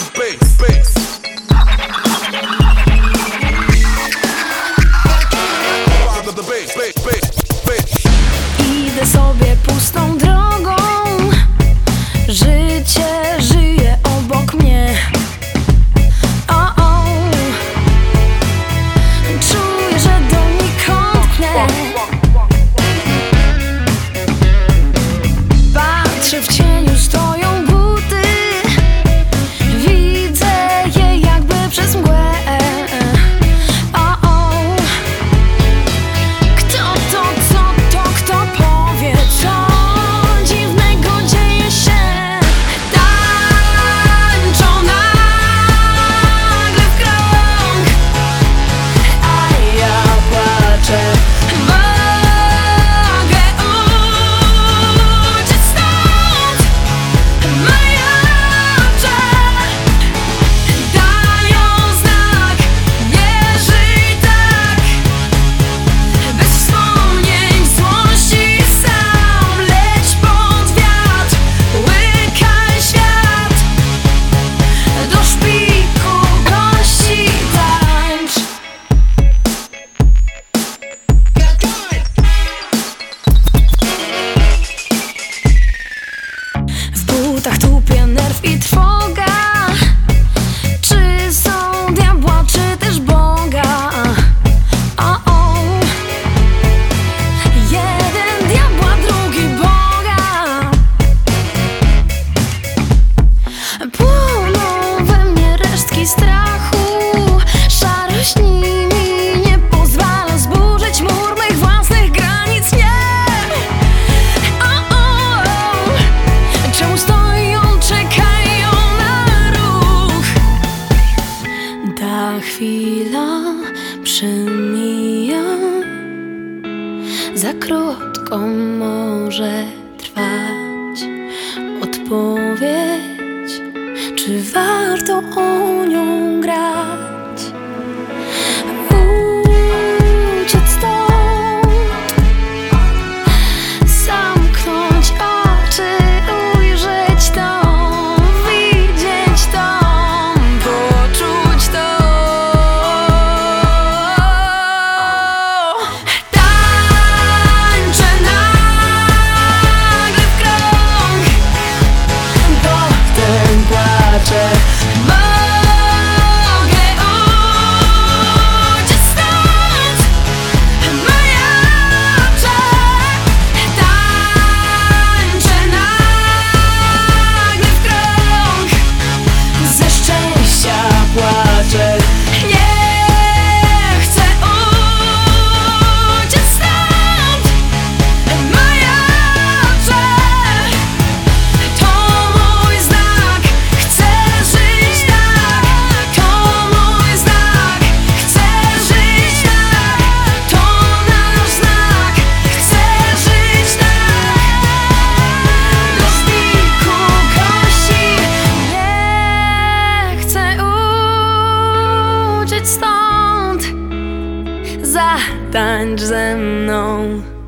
the bass, bass. Idę sobie pustą drogą, życie. ta przemija Za krótko może trwać odpowiedź Czy warto o nią grać? times unknown.